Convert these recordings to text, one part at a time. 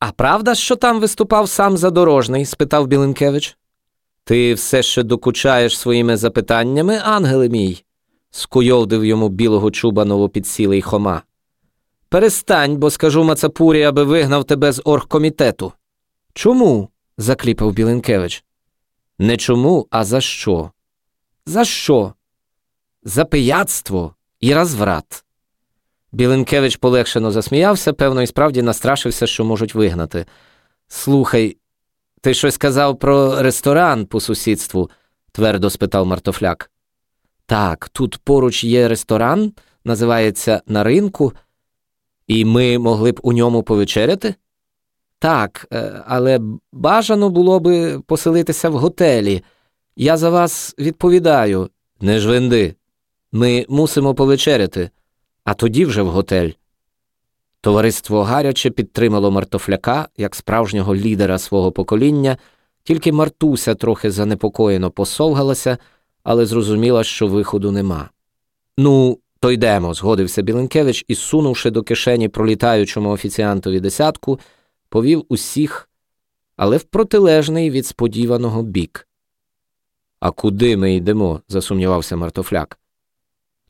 А правда, що там виступав сам задорожний? спитав Білинкевич. Ти все ще докучаєш своїми запитаннями, ангеле мій, скуйовдив йому білого чуба новопідсілий Хома. Перестань, бо скажу Мацапурі, аби вигнав тебе з оргкомітету. Чому? закліпав Білинкевич. Не чому, а за що? За що? За пияцтво і розврат. Білинкевич полегшено засміявся, певно, і справді настрашився, що можуть вигнати. Слухай, ти щось сказав про ресторан по сусідству? твердо спитав Мартофляк. Так, тут поруч є ресторан, називається на ринку, і ми могли б у ньому повечеряти? Так, е, але бажано було би поселитися в готелі. Я за вас відповідаю. Не жвинди. Ми мусимо повечеряти, а тоді вже в готель. Товариство гаряче підтримало Мартофляка як справжнього лідера свого покоління, тільки Мартуся трохи занепокоєно посовгалася, але зрозуміла, що виходу нема. Ну, то йдемо, згодився Біленкевич і, сунувши до кишені пролітаючому офіціантові десятку, повів усіх, але в протилежний від сподіваного бік. А куди ми йдемо? засумнівався Мартофляк.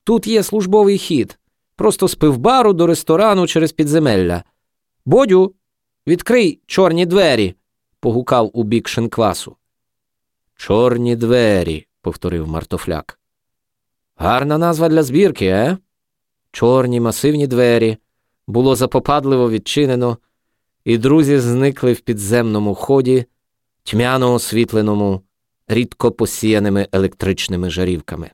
Тут є службовий хід, просто з пивбару до ресторану через підземелля. Бодю, відкрий чорні двері, погукав у бік шинквасу. Чорні двері, повторив Мартофляк. Гарна назва для збірки, е? Чорні масивні двері. Було запопадливо відчинено, і друзі зникли в підземному ході, тьмяно освітленому, рідко посіяними електричними жарівками.